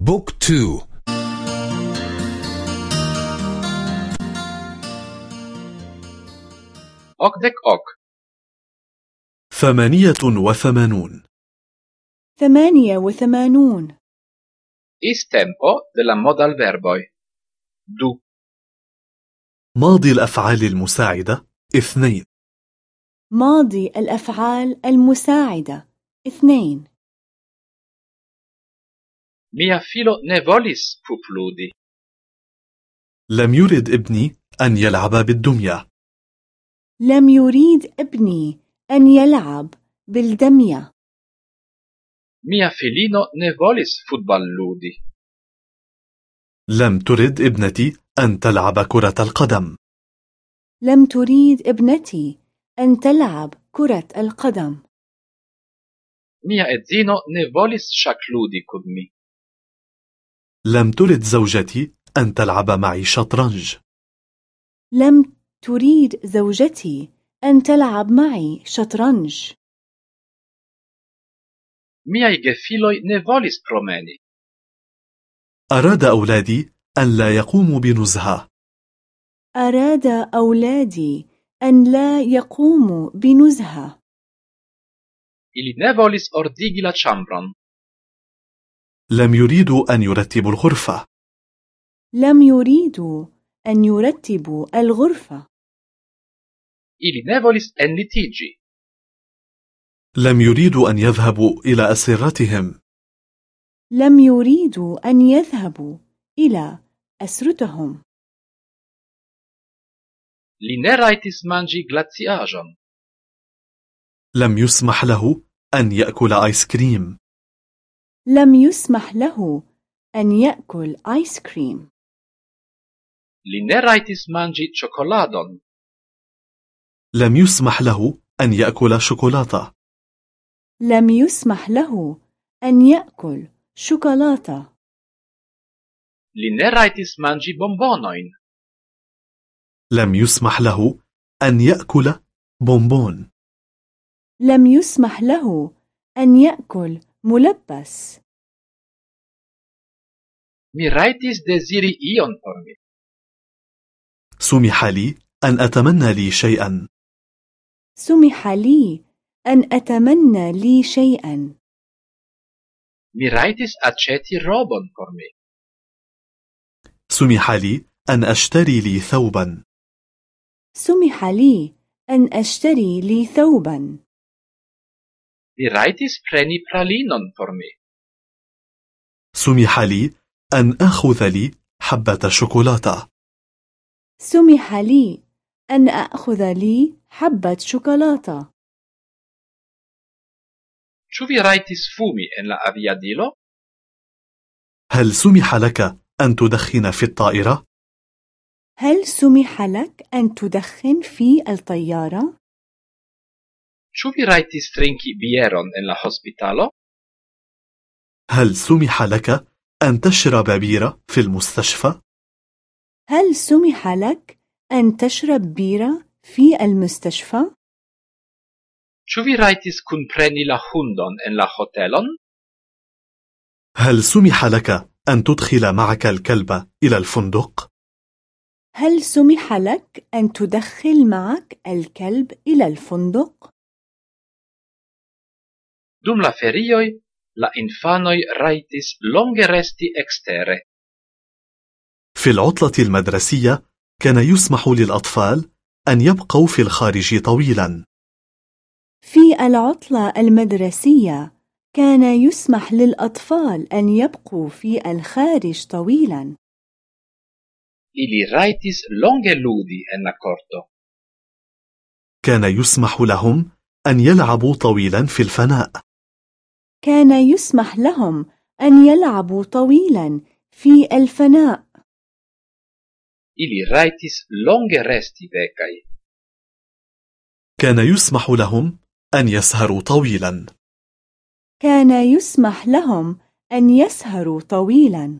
Book two. Okdek ok ثمانية وثمانون. ثمانية وثمانون. Is-tempo de la modalverboj. Du ماضي الأفعال المساعدة. اثنين. ماضي الأفعال المساعدة. اثنين. Mia filo ne volis pupludi. لم يرد ابني أن يلعب بالدمية لم يريد ابني أن يلعب بالدمية Mia filino ne volis futballudi. لم ترد ابنتي أن تلعب كرة القدم لم تريد ابنتي أن تلعب كرة القدم Mia edzino ne volis ŝakludi kun mi. لم ترد زوجتي أن تلعب معي شطرنج لم تريد زوجتي أن تلعب معي شطرنج Miaj gefiloj ne volis promeni. أراد أولادي أن لا يقوموا بنزهة أراد أولادي أن لا يقوموا بنزهة Ili ne volis ordigi la ĉambron. لم يريدوا أن يرتبوا الغرفة. لم يريدوا أن يرتبوا الغرفة. Ili ne volis enlitiĝi. لم يريدوا أن يذهبوا إلى أسرتهم. لم يريدوا أن يذهبوا إلى أسرتهم. Li ne rajtis manĝi glaciaĵon. لم يسمح له أن يأكل آيس كريم. لم يسمح له أن يأكل آيس كريم Li ne rajtis manĝi ĉokoladon. لم يسمح له أن يأكل شوكولاتة. لم يسمح له أن يأكل شوكولاتة. Li ne rajtis manĝi bombonojn. لم يسمح له أن يأكل بونبون. لم يسمح له أن يأكل ملبس. Mi rajtis deziri ion por mi. سمح لي أن أتمنى لي شيئا سمح لي أن أتمنى لي شيئا Mi rajtis aĉeti robon por mi. سمح لي أن أشتري لي ثوبا سمح لي أن أشتري لي ثوبا Mi rajtis preni pralinon por mi. سمح لي أن أخذ لي حبة شوكولاتة سمح لي أن أخذ لي حبة شوكولاتة Ĉu vi rajtis fumi en la aviadilo? هل سمح لك أن تدخن في الطائرة؟ هل سمح لك أن تدخن في الطيارة؟ Ĉu vi rajtis trinki bieron en la hospitalo? هل سمح لك أن تشرب بيرة في المستشفى؟ هل سمح لك أن تشرب بيرة في المستشفى؟ Ĉu vi rajtis kunpreni la hundon en la hotelon? هل سمح لك أن تدخل معك الكلب إلى الفندق؟ هل سمح لك أن تدخل معك الكلب إلى الفندق؟ Dum la ferioj, la infanoj rajtis longe resti ekstere. في العطلة المدرسية كان يسمح للأطفال أن يبقوا في الخارج طويلا في العطلة المدرسية كان يسمح للأطفال أن يبقوا في الخارج طويلا Ili rajtis longe ludi en la korto. كان يسمح لهم أن يلعبوا طويلا في الفناء كان يسمح لهم أن يلعبوا طويلا في الفناء. Ili rajtis longe resti vekaj. كان يسمح لهم أن يسهروا طويلا. كان يسمح لهم أن يسهروا طويلا.